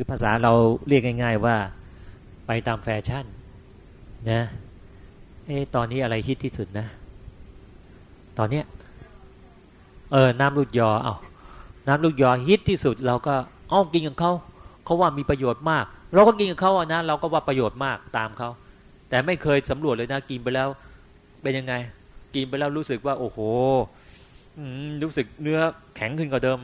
รือภาษาเราเรียกง่าย ๆว่าไปตามแฟชั่นนะเอ๊ตอนนี้อะไรฮิตที่สุดนะ ตอนเนี้ยเออน้ำลูกยอเอาน้ำลูกยอฮิตที่สุด เราก็อ้อกินกับเขาเขาว่ามีประโยชน์มาก เราก็กินกับเขาอะนะเราก็ว่าประโยชน์มากตามเขาแต่ไม่เคยสำรวจเลยนะกินไปแล้ว เป็นยังไง กินไปแล้วรู้สึกว่า โอ้โหรู้สึกเนื้อแข็งขึ้นกว่าเดิม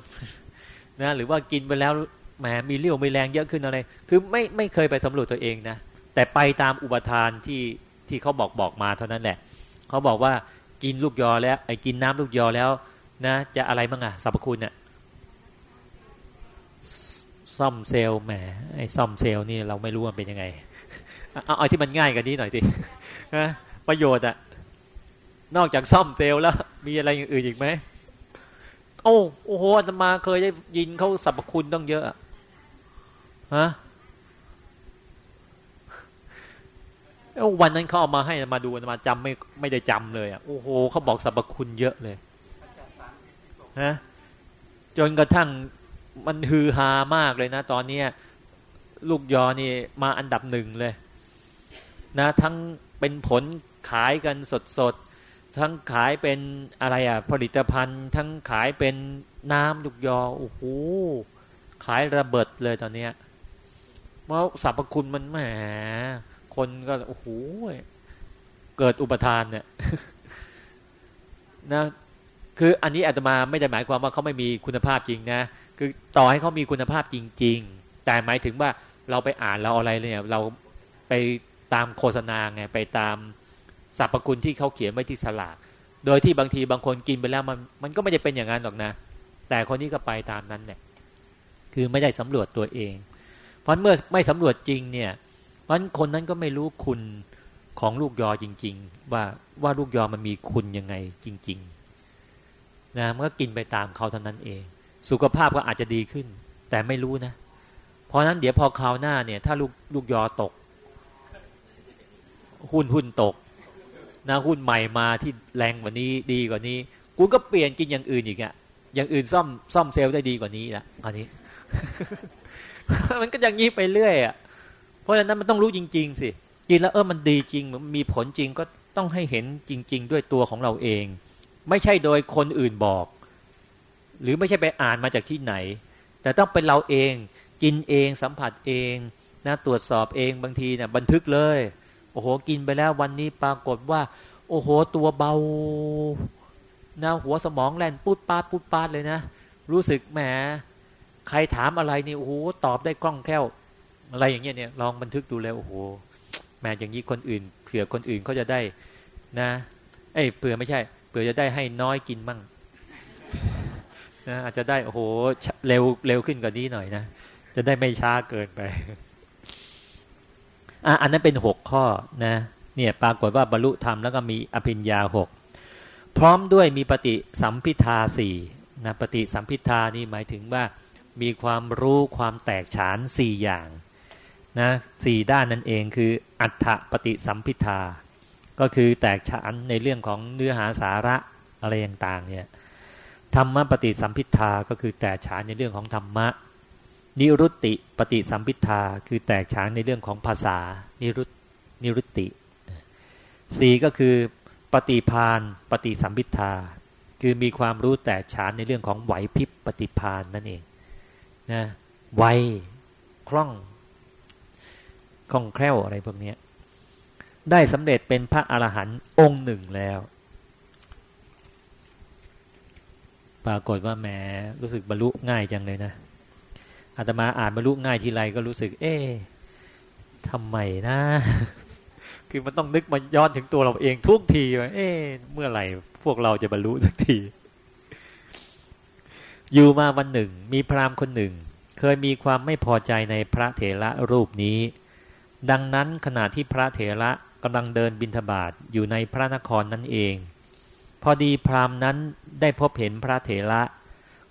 นะหรือว่ากินไปแล้ว แหมมีเลี้ยวมีแรงเยอะขึ้นอะไร คือไม่ไม่เคยไปสำรวจตัวเองนะแต่ไปตามอุปทานที่ที่เขาบอกบอกมาเท่านั้นแหละเขาบอกว่ากินลูกยอแล้วไอ้กินน้ำลูกยอแล้วนะจะอะไรบ้างอะสรรพคุณเนี่ยซ่อมเซลล์แหมไอ้ซ่อมเซลล์นี่เราไม่รู้ว่าเป็นยังไงเอาเอาที่มันง่ายกันนี้หน่อยสิประโยชน์อะนอกจากซ่อมเซลล์แล้ว มีอะไรอย่างอื่นอีกไหมโอ้โอ้โหอาตมาเคยได้ยินเขาสรรพคุณต้องเยอะ ฮะวันนั้นเขาเอามาให้มาดูมาจำไม่ไม่ได้จำเลยอะโอ้โหเขาบอกสรรพคุณเยอะเลยฮะจนกระทั่งมันฮือฮามากเลยนะ ตอนนี้ลูกยอนี่มาอันดับหนึ่งเลย นะ ทั้งเป็นผลขายกันสดๆทั้งขายเป็นอะไรอะ ผลิตภัณฑ์ ทั้งขายเป็นน้ำลูกยอโอ้โหขายระเบิดเลยตอนเนี้ย เพราะสรรพคุณมันแหมคนก็โอ้โหเกิดอุปทานเนี่ยนะคืออันนี้อาตมาไม่ได้หมายความว่าเขาไม่มีคุณภาพจริงนะ คือต่อให้เขามีคุณภาพจริง ๆ แต่หมายถึงว่าเราไปอ่านเราอะไรเนี่ยเราไปตามโฆษณาไงไปตามสรรพคุณที่เขาเขียนไว้ที่สลาก โดยที่บางทีบางคนกินไปแล้วมันมันก็ไม่ได้เป็นอย่างนั้นหรอกนะ แต่คนนี้ก็ไปตามนั้นเนี่ยคือไม่ได้สำรวจตัวเอง เพราะเมื่อไม่สำรวจจริงเนี่ยเพราะคนนั้นก็ไม่รู้คุณของลูกยอจริง ๆ ว่าว่าลูกยอมันมีคุณยังไงจริง ๆ นะมันก็กินไปตามเขาเท่านั้นเอง สุขภาพก็อาจจะดีขึ้น แต่ไม่รู้นะ เพราะนั้นเดี๋ยวพอคราวหน้าเนี่ย ถ้าลูกลูกยอตก หุ้นหุ้นตกนะหุ้นใหม่มาที่แรงกว่านี้ดีกว่านี้กูก็เปลี่ยนกินอย่างอื่นอีกอะอย่างอื่นซ่อมซ่อมเซลล์ได้ดีกว่านี้ละคราวนี้ มันก็อย่างนี้ไปเรื่อยอะเพราะฉะนั้นมันต้องรู้จริง ๆ สิกินแล้วเออมันดีจริงมันมีผลจริงก็ต้องให้เห็นจริง ๆ ด้วยตัวของเราเอง ไม่ใช่โดยคนอื่นบอก หรือไม่ใช่ไปอ่านมาจากที่ไหน แต่ต้องเป็นเราเองกินเองสัมผัสเองนะตรวจสอบเองบางทีเนี่ยบันทึกเลยโอ้โหกินไปแล้ววันนี้ปรากฏว่า โอ้โหตัวเบานะหัวสมองแล่นปุดปาดปุดปาดเลยนะ รู้สึกแหม ใครถามอะไรนี่โอ้โหตอบได้กล้องแคล่วอะไรอย่างเงี้ยเนี่ยลองบันทึกดูแล้วโอ้โหแหมอย่างนี้คนอื่นเผื่อคนอื่นเขาจะได้นะเอ้เผื่อไม่ใช่เผื่อจะได้ให้น้อยกินมั่งนะอาจจะได้โอ้โหเร็วเร็วขึ้นกว่านี้หน่อยนะจะได้ไม่ช้าเกินไปอะอันนั้นเป็นหกข้อนะเนี่ยปรากฏว่าบรรลุธรรมแล้วก็มีอภิญญาหกพร้อมด้วยมีปฏิสัมพิทาสี่นะปฏิสัมพิทานี่หมายถึงว่า มีความรู้ความแตกฉานสี่อย่างนะสี่ด้านนั่นเองคืออัฏฐปฏิสัมพิทา ก็คือแตกฉานในเรื่องของเนื้อหาสาระอะไรต่างๆเนี่ยธรรมปฏิสัมพิทาก็คือแตกฉานในเรื่องของธรรมะ นิรุตติปฏิสัมพิทาคือแตกฉานในเรื่องของภาษานิรุตนิรุตติสี่ก็คือปฏิพานปฏิสัมพิทา คือมีความรู้แตกฉานในเรื่องของไหวพริบปฏิพานนั่นเอง นะไวคล่องคล่องแคล่วอะไรพวกนี้ได้สำเร็จเป็นพระอรหันต์องค์หนึ่งแล้ว ปรากฏว่าแหมรู้สึกบรรลุง่ายจังเลยนะอาตมาอ่านบรรลุง่ายทีไรก็รู้สึก เอ๊ะทำไมนะ คือมันต้องนึกมาย้อนถึงตัวเราเองทุกทีว่าเอ๊ะเมื่อไหร่พวกเราจะบรรลุสักที อยู่มาวันหนึ่ง มีพราหมณ์คนหนึ่ง เคยมีความไม่พอใจในพระเถระรูปนี้ ดังนั้นขณะที่พระเถระกำลังเดินบิณฑบาตอยู่ในพระนครนั่นเอง พอดีพราหมณ์นั้นได้พบเห็นพระเถระ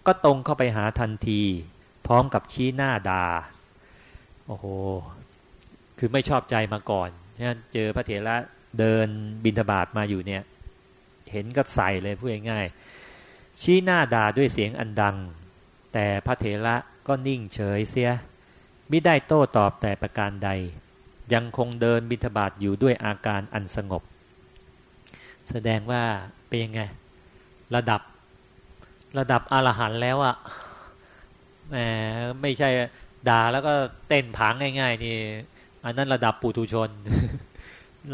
ก็ตรงเข้าไปหาทันที พร้อมกับชี้หน้าดาโอ้โห คือไม่ชอบใจมาก่อนเนี่ยเจอพระเถระเดินบินทบาทมาอยู่เนี่ย เห็นก็ใส่เลยพูดง่ายๆ ชี้หน้าด่าด้วยเสียงอันดัง แต่พระเถระก็นิ่งเฉยเสียมไม่ได้โต้ตอบแต่ประการใด ยังคงเดินบิณฑบาตอยู่ด้วยอาการอันสงบ แสดงว่าเป็นยังไง ระดับระดับอรหันต์แล้วอะแหมไม่ใช่ด่าแล้วก็เต้นผางง่าย ๆ นี่ อันนั้นระดับปุถุชน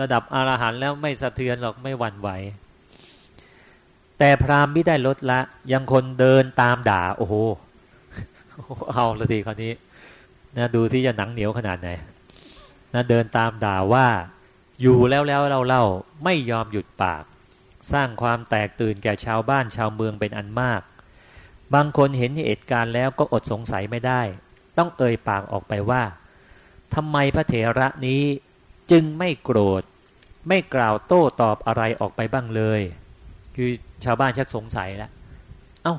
ระดับอรหันต์แล้วไม่สะเทือนหรอกไม่หวั่นไหว แต่พราหมณ์ไม่ได้ลดละ ยังคนเดินตามด่า โอ้โหเอาละทีคราวนี้นะดูที่จะหนังเหนียวขนาดไหนนะเดินตามด่าว่า อยู่แล้วแล้วเราเล่าไม่ยอมหยุดปาก สร้างความแตกตื่นแก่ชาวบ้านชาวเมืองเป็นอันมาก บางคนเห็นเหตุการณ์แล้วก็อดสงสัยไม่ได้ ต้องเอ่ยปากออกไปว่าทำไมพระเถระนี้จึงไม่โกรธ ไม่กล่าวโต้ตอบอะไรออกไปบ้างเลย คือ ชาวบ้านชักสงสัยแล้วเอา้า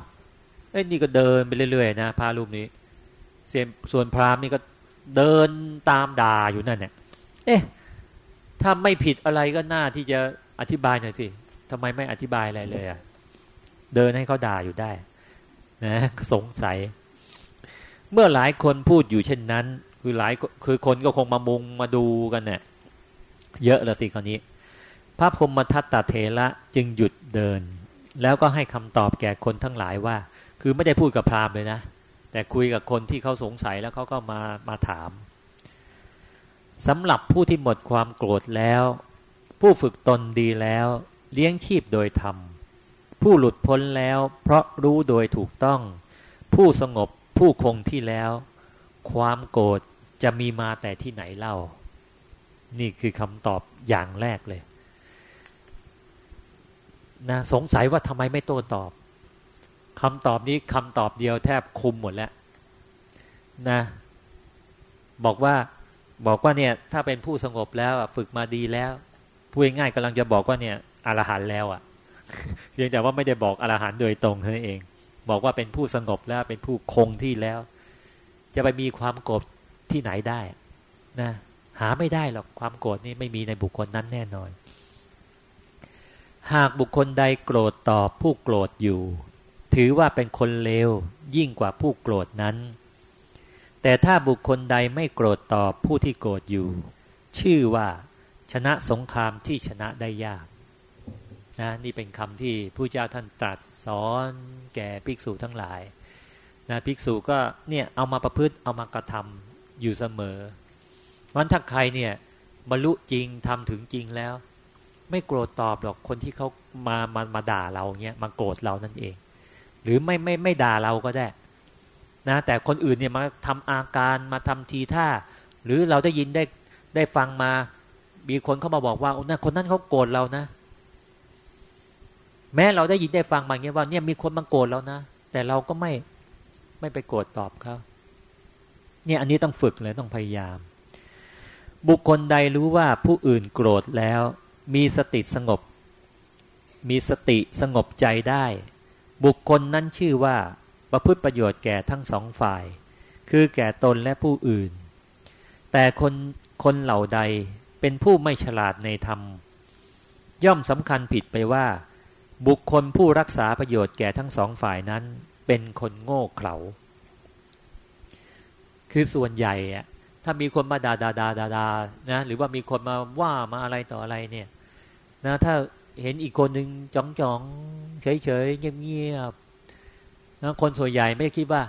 เอ้ยนี่ก็เดินไปเรื่อยๆนะพารูปนี้เสียส่วนพราหมณ์นี่ก็เดินตามด่าอยู่นั่นเนี่ยเอ๊ะถ้าไม่ผิดอะไรก็น่าที่จะอธิบายหน่อยสิทำไมไม่อธิบายอะไรเลยอะเดินให้เขาด่าอยู่ได้นะสงสัย เมื่อหลายคนพูดอยู่เช่นนั้น คือหลายคือคนก็คงมามุงมาดูกันเนี่ยเยอะละสิคราวนี้ พระพรมทัตตาเถระจึงหยุดเดิน แล้วก็ให้คำตอบแก่คนทั้งหลายว่า คือไม่ได้พูดกับพราหมณ์เลยนะ แต่คุยกับคนที่เขาสงสัยแล้วเขาก็มามาถามสำหรับผู้ที่หมดความโกรธแล้ว ผู้ฝึกตนดีแล้ว เลี้ยงชีพโดยธรรม ผู้หลุดพ้นแล้ว เพราะรู้โดยถูกต้อง ผู้สงบผู้คงที่แล้ว ความโกรธจะมีมาแต่ที่ไหนเล่า นี่คือคำตอบอย่างแรกเลย นะสงสัยว่าทำไมไม่โต้ตอบคำตอบนี้คำตอบเดียวแทบคุมหมดแล้วนะบอกว่าบอกว่าเนี่ยถ้าเป็นผู้สงบแล้วฝึกมาดีแล้วพูดง่ายๆกำลังจะบอกว่าเนี่ยอรหันแล้วอะเพียงแต่ว่าไม่ได้บอกอรหันโดยตรงเท่านั้นเอง บอกว่าเป็นผู้สงบแล้วเป็นผู้คงที่แล้ว จะไปมีความโกรธที่ไหนได้นะหาไม่ได้หรอกความโกรธนี่ไม่มีในบุคคลนั้นแน่นอน หากบุคคลใดโกรธตอบผู้โกรธอยู่ ถือว่าเป็นคนเลวยิ่งกว่าผู้โกรธนั้น แต่ถ้าบุคคลใดไม่โกรธตอบผู้ที่โกรธอยู่ ชื่อว่าชนะสงครามที่ชนะได้ยากนะนี่เป็นคำที่ผู้เจ้าท่านตรัสสอนแก่ภิกษุทั้งหลายนะภิกษุก็เนี่ยเอามาประพฤติเอามากระทำอยู่เสมอวันถ้าใครเนี่ยบรรลุจริงทำถึงจริงแล้ว ไม่โกรธตอบหรอกคนที่เขามามามาด่าเราเนี่ยมาโกรธเรานั่นเอง หรือไม่ไม่ไม่ด่าเราก็ได้นะแต่คนอื่นเนี่ยมาทำอาการมาทำทีท่า หรือเราได้ยินได้ได้ฟังมา มีคนเข้ามาบอกว่านะคนนั้นเขาโกรธเรานะ แม้เราได้ยินได้ฟังมาเงี้ยว่าเนี่ยมีคนมาโกรธเรานะ แต่เราก็ไม่ไม่ไปโกรธตอบเขาเนี่ยอันนี้ต้องฝึกเลยต้องพยายาม บุคคลใดรู้ว่าผู้อื่นโกรธแล้ว มีสติสงบ มีสติสงบใจได้ บุคคลนั้นชื่อว่าประพฤติประโยชน์แก่ทั้งสองฝ่าย คือแก่ตนและผู้อื่น แต่คนคนเหล่าใดเป็นผู้ไม่ฉลาดในธรรม ย่อมสำคัญผิดไปว่า บุคคลผู้รักษาประโยชน์แก่ทั้งสองฝ่ายนั้น เป็นคนโง่เขลาคือส่วนใหญ่อะถ้ามีคนมาด่าด่าด่าด่าดานะหรือว่ามีคนมาว่ามาอะไรต่ออะไรเนี่ย นะถ้าเห็นอีกคนหนึ่งจ้องจ้องเฉยเฉยเงียบเงียบนะคนส่วนใหญ่ไม่คิดว่า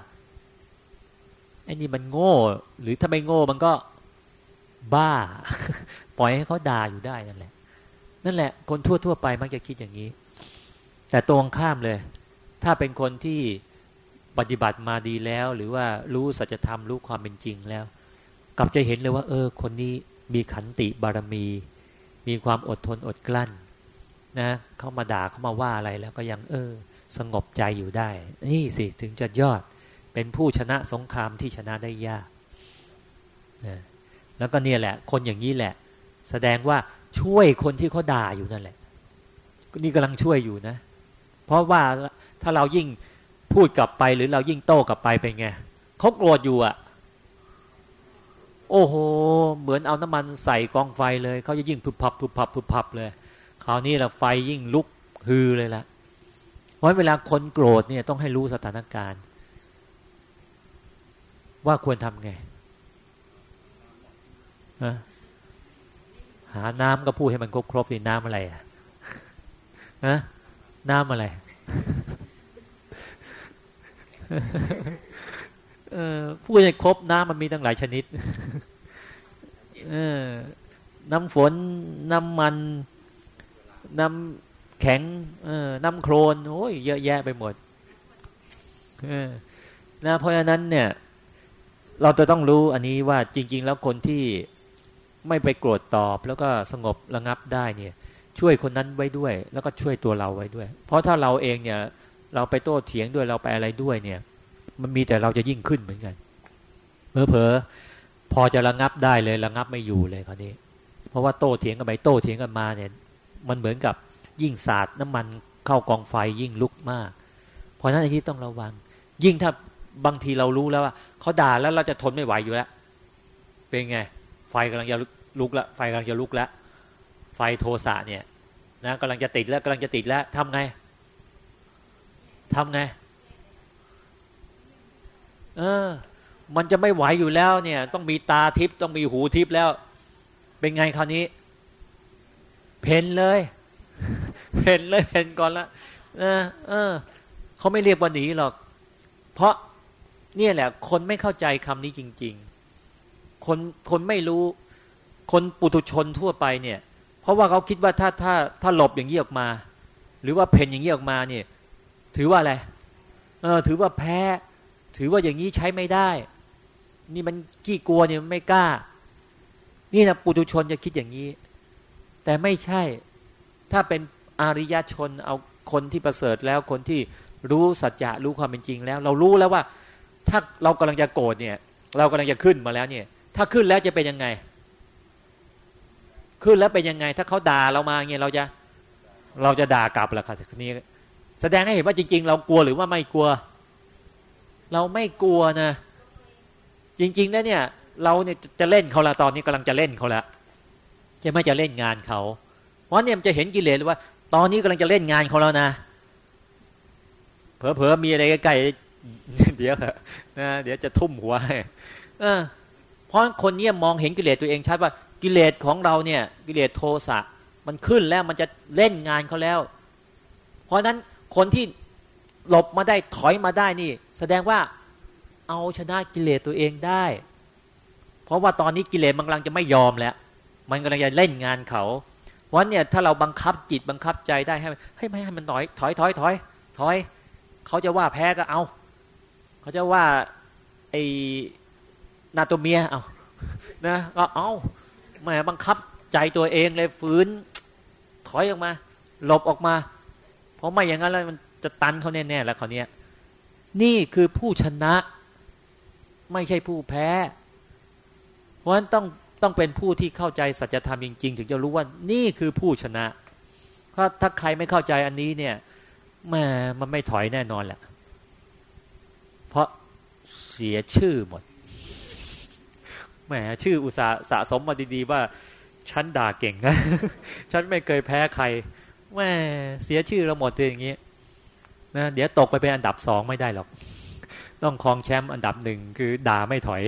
ไอ้นี่มันโง่ หรือถ้าไม่โง่มันก็บ้า ปล่อยให้เขาด่าอยู่ได้นั่นแหละ นั่นแหละ คนทั่วทั่วไปมักจะคิดอย่างนี้ แต่ตรงข้ามเลย ถ้าเป็นคนที่ปฏิบัติมาดีแล้ว หรือว่ารู้สัจธรรมรู้ความเป็นจริงแล้ว กลับจะเห็นเลยว่า เออ คนนี้มีขันติบารมี มีความอดทนอดกลั้นนะเขามาด่าเขามาว่าอะไรแล้วก็ยังเออ สงบใจอยู่ได้ นี่สิถึงจะยอดเป็นผู้ชนะสงครามที่ชนะได้ยากนะแล้วก็เนี่ยแหละ คนอย่างนี้แหละ แสดงว่าช่วยคนที่เขาด่าอยู่นั่นแหละ นี่กำลังช่วยอยู่นะ เพราะว่าถ้าเรายิ่งพูดกลับไปหรือเรายิ่งโต้กลับไปเป็นไงเขาโกรธอยู่อะ โอ้โห เหมือนเอาน้ำมันใส่กองไฟเลยเขาจะยิ่งพุบพับพุบพับพุบพับเลยคราวนี้เราไฟยิ่งลุกฮือเลยละเพราะเวลาคนโกรธเนี่ยต้องให้รู้สถานการณ์ ว่าควรทำไงหาน้ำก็พูดให้มันครบครบนี่น้ำอะไรอะฮะน้ำอะไร เออพูดให้ครบน้ำมันมีตั้งหลายชนิดเออน้ำฝน น้ำมัน น้ำแข็ง เออน้ำโครนโอ้ยเยอะแยะไปหมดเออนะเพราะฉะนั้นเนี่ย เราจะต้องรู้อันนี้ว่าจริง ๆ แล้วคนที่ไม่ไปโกรธตอบ แล้วก็สงบระงับได้เนี่ย ช่วยคนนั้นไว้ด้วย แล้วก็ช่วยตัวเราไว้ด้วย เพราะถ้าเราเองเนี่ย เราไปโต้เถียงด้วยเราไปอะไรด้วยเนี่ย มันมีแต่เราจะยิ่งขึ้นเหมือนกันเมื่อพอจะระงับได้เลยระงับไม่อยู่เลยคราวนี้ เพราะว่าโต้เถียงกันไปโต้เถียงกันมาเนี่ย มันเหมือนกับยิ่งสาดน้ำมันเข้ากองไฟยิ่งลุกมาก เพราะฉะนั้นอันนี้ต้องระวัง ยิ่งถ้าบางทีเรารู้แล้วว่าเขาด่าแล้วเราจะทนไม่ไหวอยู่แล้ว เป็นไง ไฟกำลังจะลุกล้วไฟกำลังจะลุกล้วไฟโทสะเนี่ยนะกำลังจะติดแล้วกำลังจะติดแล้วทำไงทำไง เออ มันจะไม่ไหวอยู่แล้ว เนี่ย ต้องมีตาทิพย์ต้องมีหูทิพย์แล้ว เป็นไงคราวนี้ เพนเลย เพนเลยเพนก่อนละเออเออเขาไม่เรียกว่าหนีหรอก เพราะเนี่ยแหละ คนไม่เข้าใจคำนี้จริง ๆ คนคนไม่รู้ คนปุถุชนทั่วไปเนี่ย เพราะว่าเขาคิดว่าถ้าถ้าถ้าหลบอย่างนี้ออกมา หรือว่าเพนอย่างนี้ออกมาเนี่ย ถือว่าอะไรเออ ถือว่าแพ้ ถือว่าอย่างนี้ใช้ไม่ได้ นี่มันกี้กลัวเนี่ยไม่กล้า นี่นะปุถุชนจะคิดอย่างนี้ แต่ไม่ใช่ ถ้าเป็นอริยชนเอาคนที่ประเสริฐแล้วคนที่รู้สัจจะรู้ความเป็นจริงแล้ว เรารู้แล้วว่า ถ้าเรากำลังจะโกรธเนี่ย เรากำลังจะขึ้นมาแล้วเนี่ย ถ้าขึ้นแล้วจะเป็นยังไง ขึ้นแล้วเป็นยังไง ถ้าเขาด่าเรามาเงี้ยเราจะเราจะด่ากลับแหละค่ะทีนี้ แสดงให้เห็นว่าจริง ๆ เรากลัวหรือว่าไม่กลัว เราไม่กลัวนะ จริงๆแล้วเนี่ย เราเนี่ยจะเล่นเขาละตอนนี้กำลังจะเล่นเขาละจะไม่จะเล่นงานเขา เพราะเนี่ยมันจะเห็นกิเลสเลยว่า ตอนนี้กำลังจะเล่นงานเขาแล้วนะเผลอๆมีอะไรใกล้ๆเดี๋ยวนะเดี๋ยวจะทุ่มหัวให้เพราะคนเนี้มองเห็นกิเลสตัวเองชัดว่ากิเลสของเราเนี่ย กิเลสโทสะมันขึ้นแล้วมันจะเล่นงานเขาแล้ว เพราะนั้นคนที่ หลบมาได้ถอยมาได้นี่ แสดงว่าเอาชนะกิเลสตัวเองได้ เพราะว่าตอนนี้กิเลสมันกำลังจะไม่ยอมแล้ว มันกำลังจะเล่นงานเขาเพราะเนี่ยถ้าเราบังคับจิตบังคับใจได้ให้ให้ไม่ให้มันถอยถอยถอยถอยถอย เขาจะว่าแพ้ก็เอา เขาจะว่าไอ้นาตัวเมียเอานะก็เอาแหมบังคับใจตัวเองเลยฝืน ถอยออกมา หลบออกมา เพราะไม่อย่างนั้นแล้วมัน จะตันเขาแน่ๆแล้วเขาเนี้ยนี่คือผู้ชนะ ไม่ใช่ผู้แพ้ เพราะฉะนั้นต้องต้องเป็นผู้ที่เข้าใจสัจธรรมจริง ๆ ถึงจะรู้ว่านี่คือผู้ชนะเพราะถ้าใครไม่เข้าใจอันนี้เนี่ยแม่มันไม่ถอยแน่นอนแหละ เพราะเสียชื่อหมดแหมชื่ออุตสาสะสมมาดีๆว่าฉันด่าเก่งนะ ฉันไม่เคยแพ้ใครแม่เสียชื่อเราหมดเลยอย่างนี้ นะเดี๋ยวตกไปเป็นอันดับสองไม่ได้หรอก ต้องครองแชมป์อันดับหนึ่งคือด่าไม่ถอย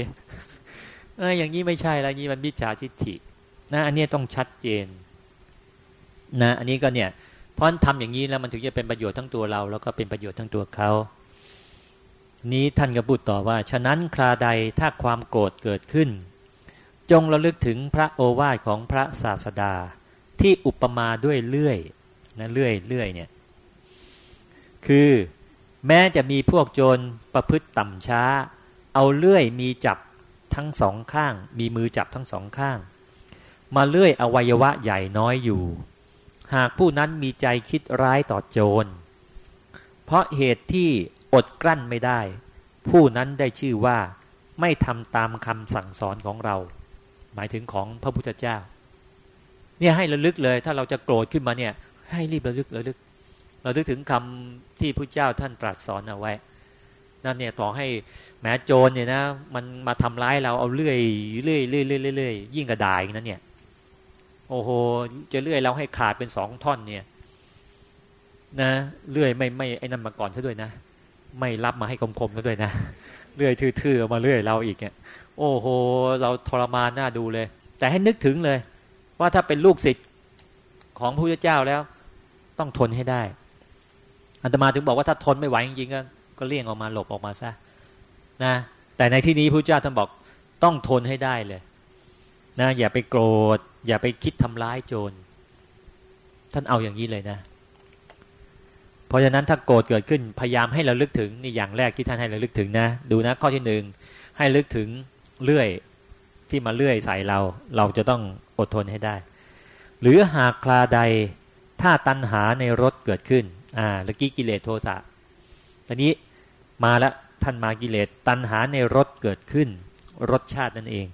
เอออย่างนี้ไม่ใช่แล้วนี้มันมิจฉาทิฏฐินะอันนี้ต้องชัดเจนนะอันนี้ก็เนี่ยเพราะทำอย่างนี้แล้วมันถึงจะเป็นประโยชน์ทั้งตัวเรา แล้วก็เป็นประโยชน์ทั้งตัวเขานี้ท่านก็พูดต่อว่า ฉะนั้นคราใดถ้าความโกรธเกิดขึ้น จงระลึกถึงพระโอวาทของพระศาสดาที่อุปมาด้วยเลื่อยนะเลื่อยเลื่อยเนี่ย คือแม้จะมีพวกโจรประพฤติต่ำช้า เอาเลื่อยมีจับทั้งสองข้าง มีมือจับทั้งสองข้าง มาเลื่อยอวัยวะใหญ่น้อยอยู่ หากผู้นั้นมีใจคิดร้ายต่อโจร เพราะเหตุที่อดกลั้นไม่ได้ ผู้นั้นได้ชื่อว่าไม่ทำตามคำสั่งสอนของเรา หมายถึงของพระพุทธเจ้า เนี่ยให้ระลึกเลย ถ้าเราจะโกรธขึ้นมาเนี่ย ให้รีบระลึกระลึก เรานึกถึงคำที่พระเจ้าท่านตรัสสอนเอาไว้นั่นเนี่ยต่อให้แม้โจรเนี่ยนะ มันมาทำร้ายเราเอาเลื่อยเลื่อยเลื่อยเลื่อยเลื่อยยิ่งกระดายนั่นเนี่ย โอ้โหจะเลื่อยเราให้ขาดเป็นสองท่อนเนี่ยนะเลื่อยไม่ไม่ไอ้นั่นมาก่อนซะด้วยนะ ไม่รับมาให้คมๆซะด้วยนะเลื่อยทื่อๆมาเลื่อยเราอีกเนี่ยโอ้โห เราทรมานน่าดูเลยแแต่ให้นึกถึงเลย ว่าถ้าเป็นลูกศิษย์ของพระพุทธเจ้าแล้ว ต้องทนให้ได้ อันตมาถึงบอกว่าถ้าทนไม่ไหวจริงๆก็ก็เลี่ยงออกมาหลบออกมาซะนะแต่ในที่นี้พระเจ้าท่านบอกต้องทนให้ได้เลยนะอย่าไปโกรธ อย่าไปคิดทำร้ายโจรท่านเอาอย่างนี้เลยนะ เพราะฉะนั้นถ้าโกรธเกิดขึ้นพยายามให้เราลึกถึงนี่อย่างแรกที่ท่านให้เราลึกถึงนะ ดูนะข้อที่หนึ่งให้ลึกถึงเลื่อยที่มาเลื่อยใส่เรา เราจะต้องอดทนให้ได้ หรือหากคลาใดถ้าตัณหาในรถเกิดขึ้น อ่าเมื่อกี้กิเลสโทสะตอนนี้มาแล้วท่านมากิเลสตัณหาในรถเกิดขึ้น รสชาตินั่นเอง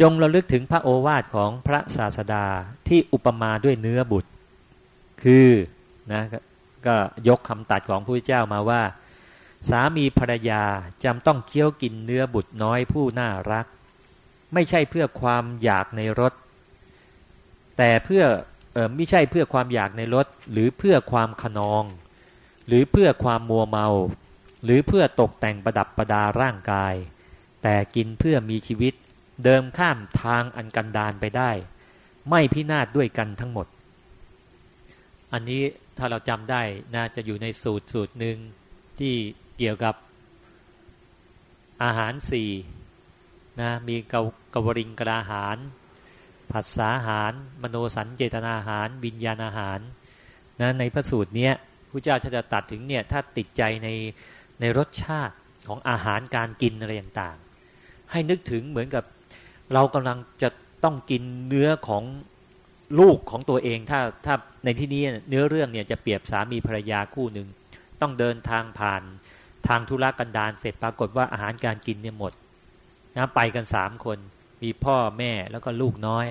จงระลึกถึงพระโอวาทของพระศาสดาที่อุปมาด้วยเนื้อบุตร คือนะก็ยกคำตัดของพระเจ้ามาว่า สามีภรรยาจำต้องเคี้ยวกินเนื้อบุตรน้อยผู้น่ารัก ไม่ใช่เพื่อความอยากในรสแต่เพื่อ ไม่ใช่เพื่อความอยากในรสหรือเพื่อความขนอง หรือเพื่อความมัวเมา หรือเพื่อตกแต่งประดับประดาร่างกาย แต่กินเพื่อมีชีวิต เดิมข้ามทางอันกันดานไปได้ ไม่พินาศด้วยกันทั้งหมด อันนี้ถ้าเราจำได้น่าจะอยู่ในสูตรสูตรหนึ่งที่เกี่ยวกับอาหารสี่นะมีเกากวริงกระาหาร ผัสสาหาร มโนสัญเจตนาหาร วิญญาณอาหารนะในพระสูตรเนี้ยพระเจ้าจะตัดถึงเนี่ยถ้าติดใจในในรสชาติของอาหารการกินอะไรต่างๆ ให้นึกถึงเหมือนกับเรากำลังจะต้องกินเนื้อของลูกของตัวเองถ้าถ้าในที่นี้เนื้อเรื่องเนี่ยจะเปรียบสามีภรรยาคู่หนึ่งต้องเดินทางผ่านทางธุรกันดารเสร็จปรากฏว่าอาหารการกินเนี่ยหมดนะไปกันสามคน มีพ่อแม่แล้วก็ลูกน้อย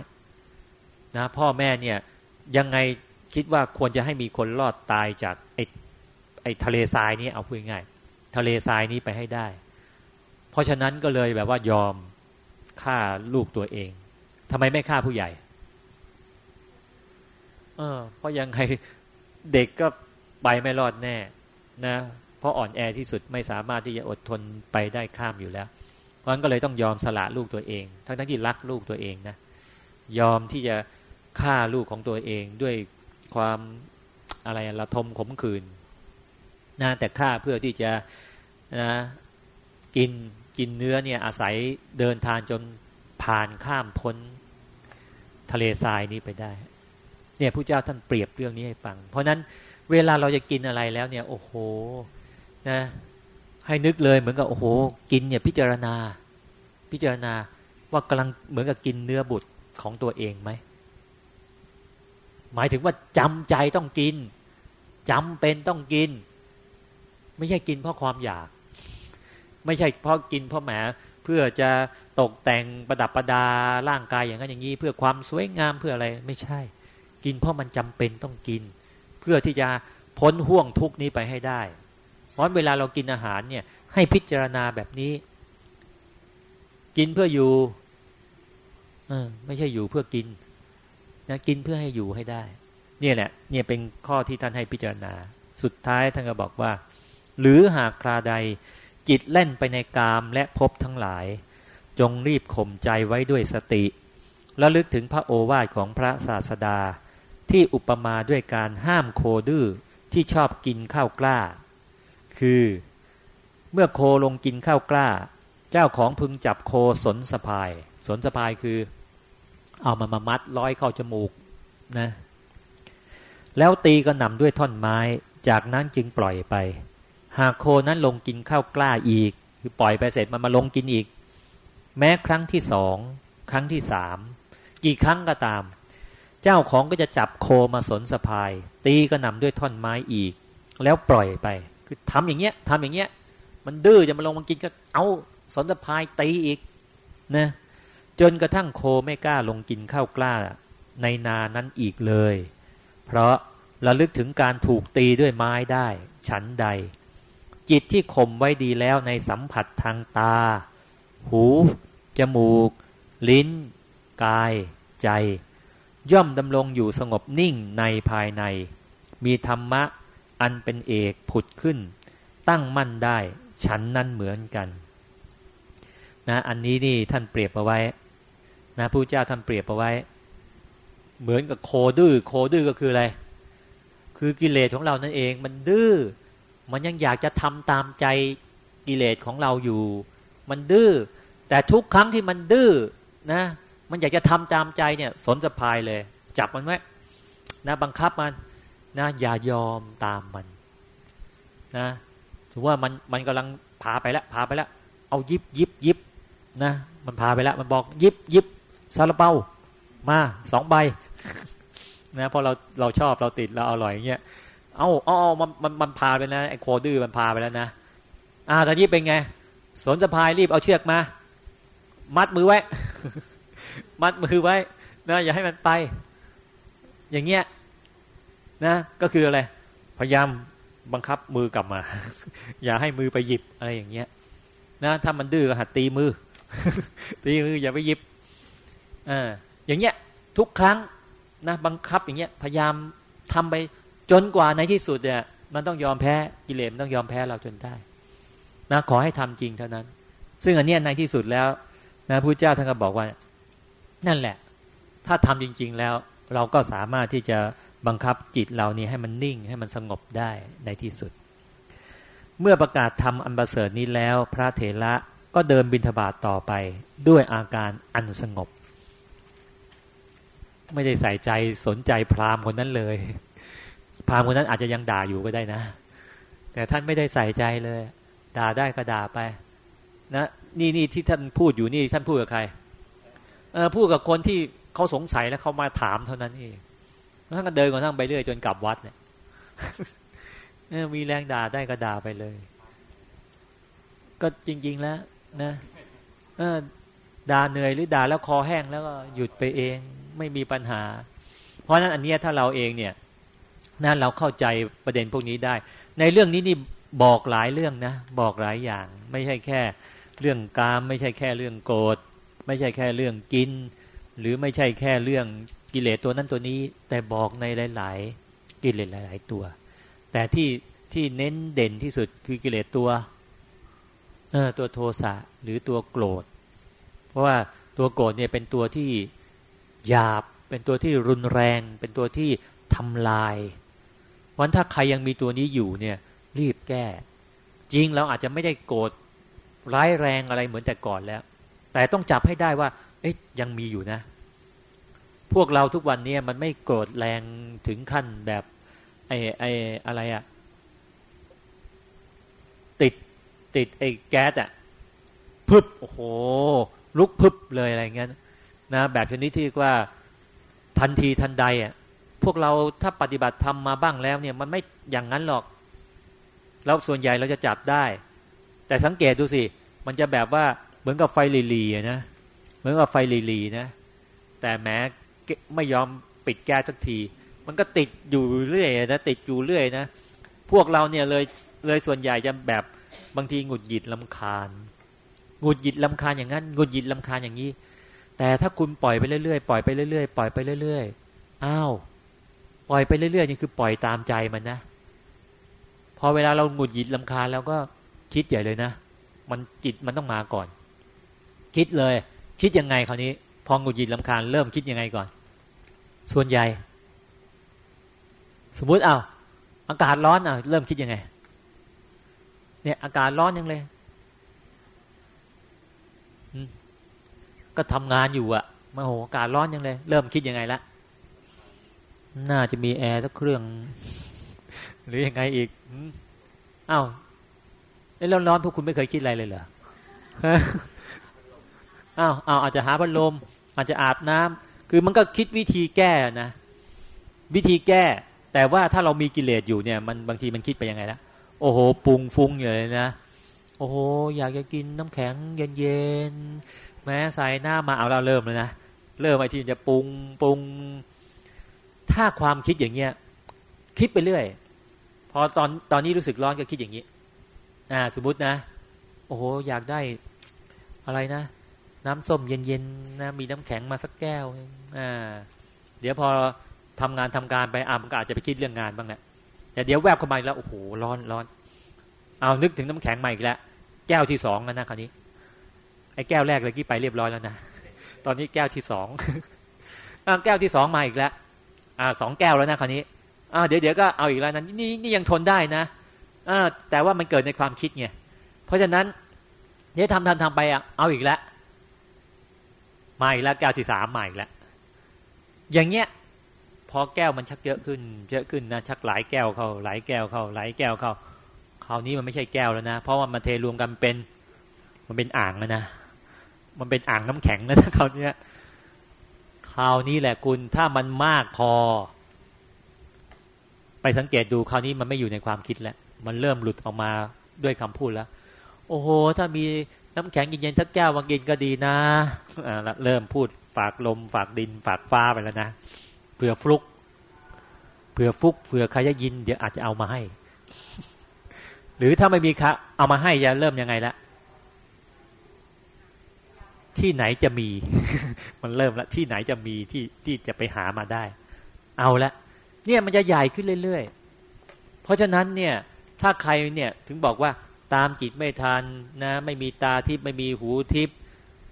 นะพ่อแม่เนี่ยยังไงคิดว่าควรจะให้มีคนรอดตายจากไอ้ไอ้ทะเลทรายนี้เอาพูดง่ายทะเลทรายนี้ไปให้ได้ เพราะฉะนั้นก็เลยแบบว่ายอมฆ่าลูกตัวเองทำไมไม่ฆ่าผู้ใหญ่ เออเพราะยังไงเด็กก็ไปไม่รอดแน่ นะ เพราะอ่อนแอที่สุดไม่สามารถที่จะอดทนไปได้ข้ามอยู่แล้ว เพราะนั้นก็เลยต้องยอมสละลูกตัวเอง ทั้งทั้งที่รักลูกตัวเองนะยอมที่จะฆ่าลูกของตัวเองด้วยความอะไรละทมขมขื่นนะแต่ฆ่าเพื่อที่จะนะกินกินเนื้อเนี่ยอาศัยเดินทางจนผ่านข้ามพ้นทะเลทรายนี้ไปได้ เนี่ยพระเจ้าท่านเปรียบเรื่องนี้ให้ฟัง เพราะนั้นเวลาเราจะกินอะไรแล้วเนี่ย โอ้โหนะ ให้นึกเลยเหมือนกับโอ้โห กินเนี่ยพิจารณา พิจารณาว่ากำลังเหมือนกับกินเนื้อบุตรของตัวเองไหม หมายถึงว่าจำใจต้องกินจำเป็นต้องกิน ไม่ใช่กินเพราะความอยาก ไม่ใช่เพราะกินเพราะแหมเพื่อจะตกแต่งประดับประดาร่างกายอย่างนั้นอย่างนี้ เพื่อความสวยงามเพื่ออะไรไม่ใช่ กินเพราะมันจำเป็นต้องกิน เพื่อที่จะพ้นห่วงทุกนี้ไปให้ได้ เพราะเวลาเรากินอาหารเนี่ยให้พิจารณาแบบนี้ กินเพื่ออยู่เออไม่ใช่อยู่เพื่อกินนะกินเพื่อให้อยู่ให้ได้ เนี่ยแหละเนี่ยเป็นข้อที่ท่านให้พิจารณา สุดท้ายท่านก็บอกว่า หรือหากคราใดจิตเล่นไปในกามและพบทั้งหลาย จงรีบข่มใจไว้ด้วยสติและลึกถึงพระโอวาทของพระศาสดา ที่อุปมาด้วยการห้ามโคดื้อที่ชอบกินข้าวกล้า คือ เมื่อโคลงกินข้าวกล้า เจ้าของพึงจับโคสนสะพาย สนสะพายคือ เอามามามัดร้อยเข้าจมูกนะแล้วตีก็นำด้วยท่อนไม้ จากนั้นจึงปล่อยไป หากโคนั้นลงกินข้าวกล้าอีก คือปล่อยไปเสร็จมันมาลงกินอีก แม้ครั้งที่สองครั้งที่สามกี่ครั้งก็ตาม เจ้าของก็จะจับโคมาสนสะพาย ตีก็นำด้วยท่อนไม้อีก แล้วปล่อยไป คือทำอย่างเงี้ยทำอย่างเงี้ย มันดื้อจะมาลงมากินก็เอาสนสะพายตีอีกนะจนกระทั่งโคไม่กล้าลงกินข้าวกล้าในนานั้นอีกเลย เพราะระลึกถึงการถูกตีด้วยไม้ได้ ฉันใด จิตที่ข่มไว้ดีแล้วในสัมผัสทางตา หู จมูก ลิ้น กาย ใจ ย่อมดำรงอยู่สงบนิ่งในภายใน มีธรรมะ อันเป็นเอกผุดขึ้น ตั้งมั่นได้ ฉันนั้นเหมือนกันนะอันนี้นี่ท่านเปรียบเอาไว้นะพระเจ้าท่านเปรียบเอาไว้ เหมือนกับโคดื้อโคดื้อก็คืออะไร คือกิเลสของเรานั่นเองมันดื้อมันยังอยากจะทำตามใจกิเลสของเราอยู่ มันดื้อแต่ทุกครั้งที่มันดื้อนะ มันอยากจะทำตามใจเนี่ย สนสะพายเลย จับมันไว้นะบังคับมัน นะอย่ายอมตามมันนะถือว่ามันมันกำลังพาไปแล้วพาไปแล้วเอายิบยิบยิบนะมันพาไปแล้วมันบอกยิบยิบซาลาเปามาสองใบนะพอเราเราชอบเราติดเราอร่อยอย่างเงี้ยเอาเอาเอามันมันมันพาไปนะไอ้โคดื้อมันพาไปแล้วนะอ่าตอนนี้เป็นไง สนสะพายรีบเอาเชือกมา มัดมือไว้ มัดมือไว้นะอย่าให้มันไป อย่างเงี้ย นะก็คืออะไรพยายามบังคับมือกลับมา อย่าให้มือไปหยิบอะไรอย่างเงี้ยนะถ้ามันดื้อก็หัดตีมือ ตีมืออย่าไปหยิบอ่าอย่างเงี้ยทุกครั้งนะบังคับอย่างเงี้ยพยายามทำไปจนกว่าในที่สุดเนี่ยมันต้องยอมแพ้กิเลสต้องยอมแพ้เราจนได้นะขอให้ทำจริงเท่านั้น ซึ่งอันเนี้ยในที่สุดแล้วนะพระเจ้าท่านก็บอกว่า นั่นแหละ ถ้าทำจริง ๆแล้ว เราก็สามารถที่จะ บังคับจิตเรานี้ให้มันนิ่งให้มันสงบได้ในที่สุด เมื่อประกาศทำอันประเสริฐนี้แล้ว พระเถระก็เดินบิณฑบาตต่อไปด้วยอาการอันสงบ ไม่ได้ใส่ใจสนใจพราหมณ์คนนั้นเลย พราหมณ์คนนั้นอาจจะยังด่าอยู่ก็ได้นะ แต่ท่านไม่ได้ใส่ใจเลย ด่าได้ก็ด่าไป นะนี่นี่ที่ท่านพูดอยู่นี่ท่านพูดกับใครเออพูดกับคนที่เขาสงสัยแล้วเขามาถามเท่านั้นเอง ท่านก็เดินกันทั้งไปเรื่อยจนกลับวัดเนี่ยมีแรงด่าได้ก็ด่าไปเลย ก็จริง ๆ แล้ว นะด่าเหนื่อยหรือด่าแล้วคอแห้งแล้วก็หยุดไปเอง ไม่มีปัญหา เพราะนั้นอันนี้ถ้าเราเองเนี่ยนั่นเราเข้าใจประเด็นพวกนี้ได้ ในเรื่องนี้นี่บอกหลายเรื่องนะ บอกหลายอย่าง ไม่ใช่แค่ เรื่องกาม ไม่ใช่แค่เรื่องโกรธไม่ใช่แค่เรื่องกิน หรือไม่ใช่แค่เรื่อง กิเลสตัวนั้นตัวนี้ แต่บอกในหลาย ๆ กิเลสหลาย ๆ ตัว แต่ที่ที่เน้นเด่นที่สุดคือกิเลสตัวเออตัวโทสะหรือตัวโกรธ เพราะว่าตัวโกรธเนี่ยเป็นตัวที่หยาบ เป็นตัวที่รุนแรง เป็นตัวที่ทำลายวันถ้าใครยังมีตัวนี้อยู่เนี่ยรีบแก้ จริงเราอาจจะไม่ได้โกรธร้ายแรงอะไรเหมือนแต่ก่อนแล้ว แต่ต้องจับให้ได้ว่า เอ๊ะยังมีอยู่นะ พวกเราทุกวันนี้มันไม่โกรธแรงถึงขั้นแบบไอ้ไอ้อะไรอะติดติดไอ้แก๊สอะพึบโอ้โห ลุกพึบเลยอะไรเงี้ยนะแบบชนิดที่ว่าทันทีทันใดอะพวกเราถ้าปฏิบัติทำมาบ้างแล้วเนี่ยมันไม่อย่างนั้นหรอก เราส่วนใหญ่เราจะจับได้ แต่สังเกตดูสิ มันจะแบบว่าเหมือนกับไฟลีลีนะ เหมือนกับไฟลีลีนะ แต่แม้ ไม่ยอมปิดแก๊สสักที มันก็ติดอยู่เรื่อยนะติดอยู่เรื่อยนะพวกเราเนี่ยเลยเลยส่วนใหญ่จะแบบบางทีหงุดหงิดลำคาญหงุดหงิดลำคาญอย่างนั้นหงุดหงิดลำคาญอย่างนี้ แต่ถ้าคุณปล่อยไปเรื่อยๆปล่อยไปเรื่อยๆปล่อยไปเรื่อยๆอ้าวปล่อยไปเรื่อยๆนี่คือปล่อยตามใจมันนะพอเวลาเราหงุดหงิดลำคาญแล้วก็คิดใหญ่เลยนะ มันจิตมันต้องมาก่อน คิดเลย คิดยังไงคราวนี้ พอหงุดหงิดลำคาญเริ่มคิดยังไงก่อน ส่วนใหญ่ สมมุติเอาอากาศร้อนอะเริ่มคิดยังไง เนี่ย อากาศร้อนยังเลยก็ทำงานอยู่อะมาโหอากาศร้อนยังเลย เริ่มคิดยังไงละน่าจะมีแอร์สักเครื่อง หรือยังไงอีกอ้าวไอ้ร้อนๆพวกคุณไม่เคยคิดอะไรเลยเหรออ้าวอ้าวอาจจะหาพัดลม อาจจะอาบน้ำคือมันก็คิดวิธีแก้นะ วิธีแก้ แต่ว่าถ้าเรามีกิเลสอยู่เนี่ย มันบางทีมันคิดไปยังไงละโอ้โหปรุงฟุ้งอยู่เลยนะโอ้โหอยากจะกินน้ำแข็งเย็นๆแม้ใส่หน้ามาเอาเราเริ่มเลยนะเริ่มไอ้ที่จะปรุงปรุง ถ้าความคิดอย่างเงี้ยคิดไปเรื่อย พอตอนตอนนี้รู้สึกร้อนก็คิดอย่างนี้ อ่า สมมตินะ โอ้โห อยากได้อะไรนะ น้ำส้มเย็นๆนะมีน้ำแข็งมาสักแก้วอ่าเดี๋ยวพอทำงานทำการไปอ่ามันก็อาจจะไปคิดเรื่องงานบ้างแหละแต่เดี๋ยวแวบเข้ามาแล้วโอ้โหร้อนร้อนเอานึกถึงน้ำแข็งใหม่อีกแล้วแก้วที่สองแล้วนะคราวนี้ไอ้แก้วแรกเลยกี้ไปเรียบร้อยแล้วนะตอนนี้แก้วที่สองแก้วที่สองมาอีกแล้วอ่าสองแก้วแล้วนะคราวนี้อ่าเดี๋ยวเดี๋ยวก็เอาอีกแล้วนะนี่นี่ยังทนได้นะอ่าแต่ว่ามันเกิดในความคิดไงเพราะฉะนั้นเดี๋ยวทำทำทำไปอะเอาอีกแล้ว มาอีกแล้วแก้วที่สามมาอีกแล้วอย่างเงี้ยพอแก้วมันชักเยอะขึ้น เยอะขึ้นนะชักหลายแก้วเข้าหลายแก้วเข้าหลายแก้วเข้าคราวนี้มันไม่ใช่แก้วแล้วนะ เพราะว่ามันเทรวมกันเป็นมันเป็นอ่างแล้วนะมันเป็นอ่างน้ำแข็งแล้วนะคราวนี้คราวนี้แหละคุณถ้ามันมากพอ ไปสังเกตดูคราวนี้มันไม่อยู่ในความคิดแล้วมันเริ่มหลุดออกมาด้วยคำพูดแล้ว โอ้โห ถ้ามี น้ำแข็งเย็นๆสักแก้วมากินก็ดีนะอ่าเริ่มพูดฝากลม ฝากดิน ฝากฟ้าไปแล้วนะเผื่อฟลุกเผื่อฟุกเผื่อใครจะยินเดี๋ยวอาจจะเอามาให้ หรือถ้าไม่มีคะเอามาให้จะเริ่มยังไงละที่ไหนจะมี มันเริ่มแล้วที่ไหนจะมีที่ที่จะไปหามาได้ เอาละเนี่ยมันจะใหญ่ขึ้นเรื่อยๆเพราะฉะนั้นเนี่ย ถ้าใครเนี่ยถึงบอกว่า ตามจิตไม่ทันนะไม่มีตาทิพย์ไม่มีหูทิพย์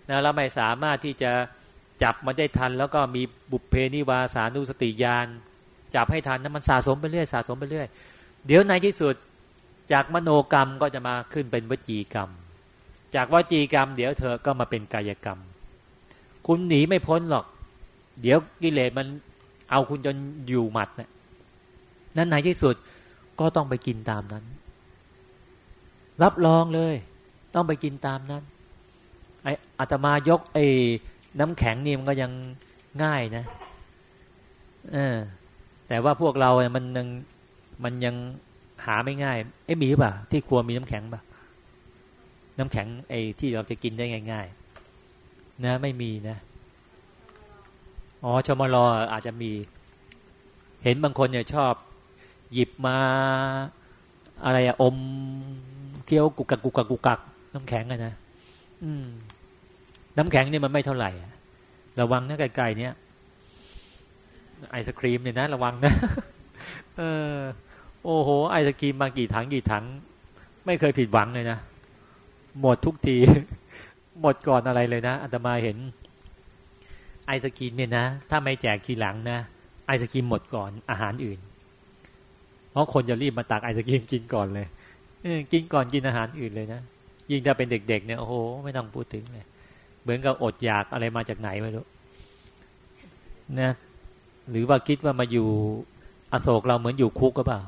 นะแล้วไม่สามารถที่จะจับมันได้ทัน แล้วก็มีบุพเพนิวาสานุสติญาณจับให้ทันนะมันสะสมไปเรื่อยสะสมไปเรื่อย เดี๋ยวในที่สุดจากมโนกรรมก็จะมาขึ้นเป็นวจีกรรม จากวจีกรรม เดี๋ยวเธอก็มาเป็นกายกรรม คุณหนีไม่พ้นหรอก เดี๋ยวกิเลสมันเอาคุณจนอยู่หมัดนะนั้นในที่สุดก็ต้องไปกินตามนั้น รับรองเลย ต้องไปกินตามนั้นไออาตมายกไอ้น้ำแข็งนี่มันก็ยังง่ายนะเออแต่ว่าพวกเราเนี่ยมันยังมันยังหาไม่ง่ายเอ้มีป่ะที่ครัวมีน้ำแข็งป่ะน้ำแข็งไอ้ที่เราจะกินได้ง่าย ๆ นะ ไม่มีนะอ๋อชมรออาจจะมี เห็นบางคนเนี่ยชอบ หยิบมา อะไรอะอม คี้ยวกุกกักกุกกักกุกกักน้ำแข็งอะนะอืม น้ำแข็งนี่มันไม่เท่าไหร่ระวังนะไกลๆเนี่ยไอศครีมเนี่ยนะ ระวังนะเออ โอ้โห ไอศครีมมากี่ถังกี่ถัง ไม่เคยผิดหวังเลยนะหมดทุกทีหมดก่อนอะไรเลยนะอาตมาเห็น ไอศครีมเนี่ยนะถ้าไม่แจกทีหลังนะไอศครีมหมดก่อนอาหารอื่น เพราะคนจะรีบมาตักไอศครีมกินก่อนเลย กินก่อนกินอาหารอื่นเลยนะยิ่งถ้าเป็นเด็ก ๆ เนี่ยโอ้โหไม่ต้องพูดถึงเลยเหมือนกับอดอยากอะไรมาจากไหนไม่รู้นะหรือว่าคิดว่ามาอยู่อโศกเราเหมือนอยู่คุกก็เปล่า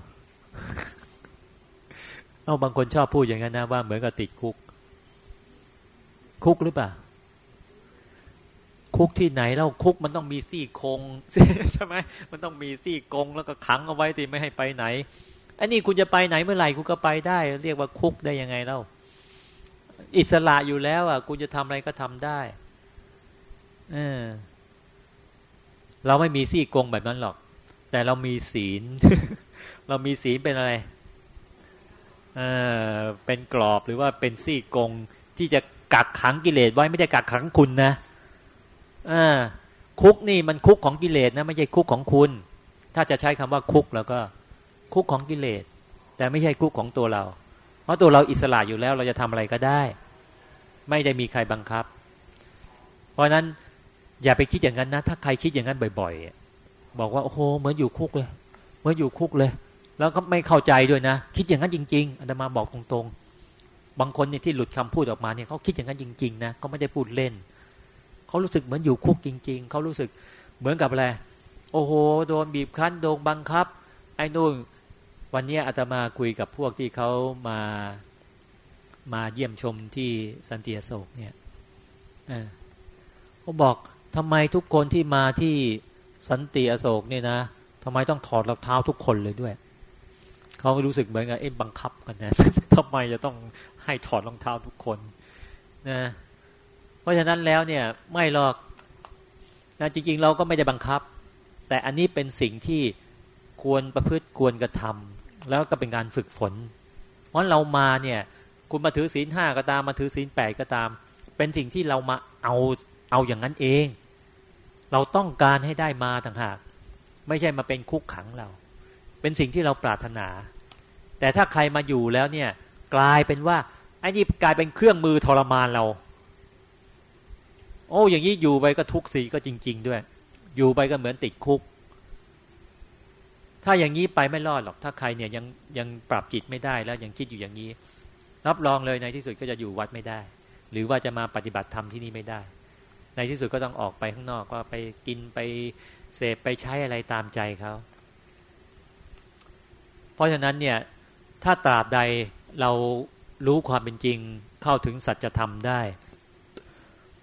เอาบางคนชอบพูดอย่างนั้นนะว่าเหมือนกับติดคุก คุกหรือเปล่า คุกที่ไหนเล่าคุกมันต้องมีซี่โครงใช่ไหมมันต้องมีซี่กงแล้วก็ขังเอาไว้สิไม่ให้ไปไหน อันนี้คุณจะไปไหนเมื่อไหร่คุณก็ไปได้ เรียกว่าคุกได้ยังไงเล่าอิสระอยู่แล้ว อะ คุณจะทำอะไรก็ทำได้เออเราไม่มีซี่กงแบบนั้นหรอก แต่เรามีศีล เรามีศีลเป็นอะไรเออเป็นกรอบหรือว่าเป็นซี่กงที่จะกักขังกิเลสไว้ไม่ได้กักขังคุณนะอคุกนี่มันคุกของกิเลสนะ ไม่ใช่คุกของคุณ ถ้าจะใช้คำว่าคุกแล้วก็ คุกของกิเลส แต่ไม่ใช่คุกของตัวเรา เพราะตัวเราอิสระอยู่แล้วเราจะทำอะไรก็ได้ ไม่ได้มีใครบังคับ เพราะนั้นอย่าไปคิดอย่างนั้นนะ ถ้าใครคิดอย่างนั้นบ่อยๆ บอกว่าโอ้โหเหมือนอยู่คุกเลย เหมือนอยู่คุกเลย แล้วก็ไม่เข้าใจด้วยนะ คิดอย่างนั้นจริง ๆอาตมาบอกตรงๆ บางคนเนี่ยที่หลุดคำพูดออกมาเนี่ยเขาคิดอย่างนั้นจริงๆนะเขาไม่ได้พูดเล่นเขารู้สึกเหมือนอยู่คุกจริง ๆเขารู้สึกเหมือนกับอะไรโอ้โห โดนบีบคั้น โดนบังคับ ไอ้นู่น วันนี้อาตมาคุยกับพวกที่เขามามาเยี่ยมชมที่สันติโศกเนี่ยเขาบอกทำไมทุกคนที่มาที่สันติอโศกเนี่ยนะทำไมต้องถอดรองเท้าทุกคนเลยด้วยเขาไม่รู้สึกเหมือนกับเอ็บังคับกันนะทำไมจะต้องให้ถอดรองเท้าทุกคนนะเพราะฉะนั้นแล้วเนี่ยไม่หรอกนะจริงๆ เราก็ไม่ได้บังคับ แต่อันนี้เป็นสิ่งที่ควรประพฤติควรกระทำ แล้วก็เป็นการฝึกฝน เพราะเรามาเนี่ย คุณมาถือศีลห้าก็ตามมาถือศีลแปดก็ตาม เป็นสิ่งที่เรามาเอาเอาอย่างนั้นเอง เราต้องการให้ได้มาต่างหาก ไม่ใช่มาเป็นคุกขังเรา เป็นสิ่งที่เราปรารถนา แต่ถ้าใครมาอยู่แล้วเนี่ย กลายเป็นว่าไอ้นี่กลายเป็นเครื่องมือทรมานเรา โอ้อย่างนี้อยู่ไปก็ทุกข์สีก็จริง ๆ ด้วย อยู่ไปก็เหมือนติดคุก ถ้าอย่างนี้ไปไม่รอดหรอก ถ้าใครเนี่ยยังยังปรับจิตไม่ได้แล้วยังคิดอยู่อย่างนี้ รับรองเลยในที่สุดก็จะอยู่วัดไม่ได้ หรือว่าจะมาปฏิบัติธรรมที่นี่ไม่ได้ ในที่สุดก็ต้องออกไปข้างนอกก็ไปกินไปเสพไปใช้อะไรตามใจเขาเพราะฉะนั้นเนี่ยถ้าตราบใดเรารู้ความเป็นจริงเข้าถึงสัจธรรมได้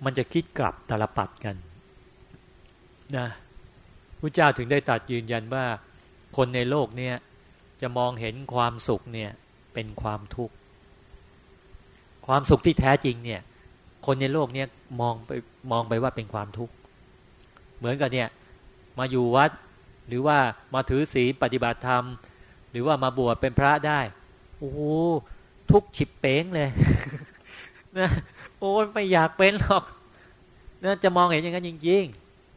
มันจะคิดกลับตลปัดกันนะพระเจ้าถึงได้ตัดยืนยันว่า คนในโลกเนี่ยจะมองเห็นความสุขเนี่ยเป็นความทุกข์ความสุขที่แท้จริงเนี่ย คนในโลกเนี่ยมองไปมองไปว่าเป็นความทุกข์เหมือนกับเนี่ยมาอยู่วัดหรือว่ามาถือศีลปฏิบัติธรรม หรือว่ามาบวชเป็นพระได้โอ้โหทุกฉิบเป้งเลยนะโอ้ไม่อยากเป็นหรอกนะจะมองเห็นอย่างนั้นจริง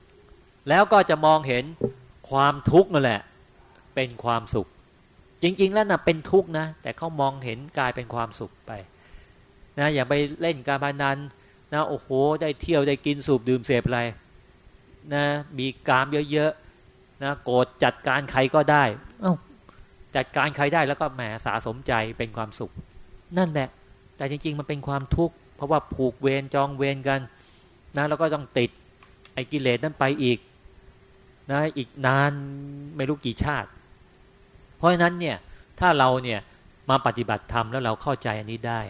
ๆ แล้วก็จะมองเห็นความทุกข์นั่นแหละ เป็นความสุข จริง ๆ แล้วนะเป็นทุกข์นะ แต่เขามองเห็นกลายเป็นความสุขไปนะอย่าไปเล่นการพนันนะโอ้โห ได้เที่ยวได้กินสูบดื่มเสพอะไรนะมีกามเยอะๆนะโกรธจัดการใครก็ได้เอ้าจัดการใครได้แล้วก็แหมสาสมใจเป็นความสุข นั่นแหละ แต่จริง ๆ มันเป็นความทุกข์เพราะว่าผูกเวรจองเวรกันนะแล้วก็ต้องติดไอ้กิเลสนั้นไปอีกนะอีกนานไม่รู้กี่ชาติ ราะฉะนั้นเนี่ยถ้าเราเนี่ยมาปฏิบัติธรรมแล้วเราเข้าใจอันนี้ได้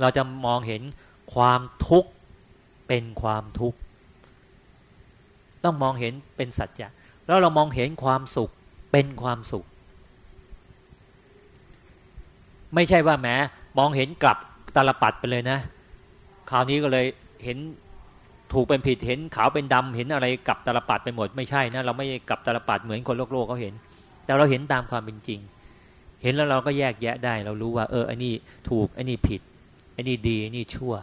เราจะมองเห็นความทุกข์เป็นความทุกข์ต้องมองเห็นเป็นสัจจะแล้วเรามองเห็นความสุขเป็นความสุข ไม่ใช่ว่าแหมมองเห็นกลับตาลปัดไปเลยนะ คราวนี้ก็เลยเห็นถูกเป็นผิดเห็นขาวเป็นดำเห็นอะไรกลับตาลปัดไปหมดไม่ใช่นะเราไม่กลับตาลปัดเหมือนคนโลกโลกเขาเห็น แต่เราเห็นตามความเป็นจริง เห็นแล้วเราก็แยกแยะได้ เรารู้ว่า เอออันนี้ถูกอันนี้ผิดอันนี้ดีอันนี้ชั่ว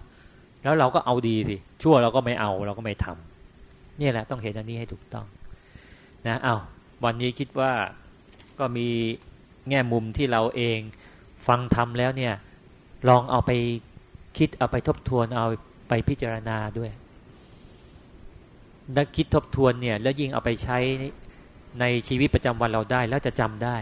แล้วเราก็เอาดีสิชั่วเราก็ไม่เอาเราก็ไม่ทำนี่แหละต้องเห็นอันนี้ให้ถูกต้องนะเอาวันนี้คิดว่าก็มีแง่มุมที่เราเองฟังทำแล้วเนี่ยลองเอาไปคิดเอาไปทบทวนเอาไปพิจารณาด้วยนักคิดทบทวนเนี่ยแล้วยิ่งเอาไปใช้ ในชีวิตประจำวันเราได้แล้วจะจำได้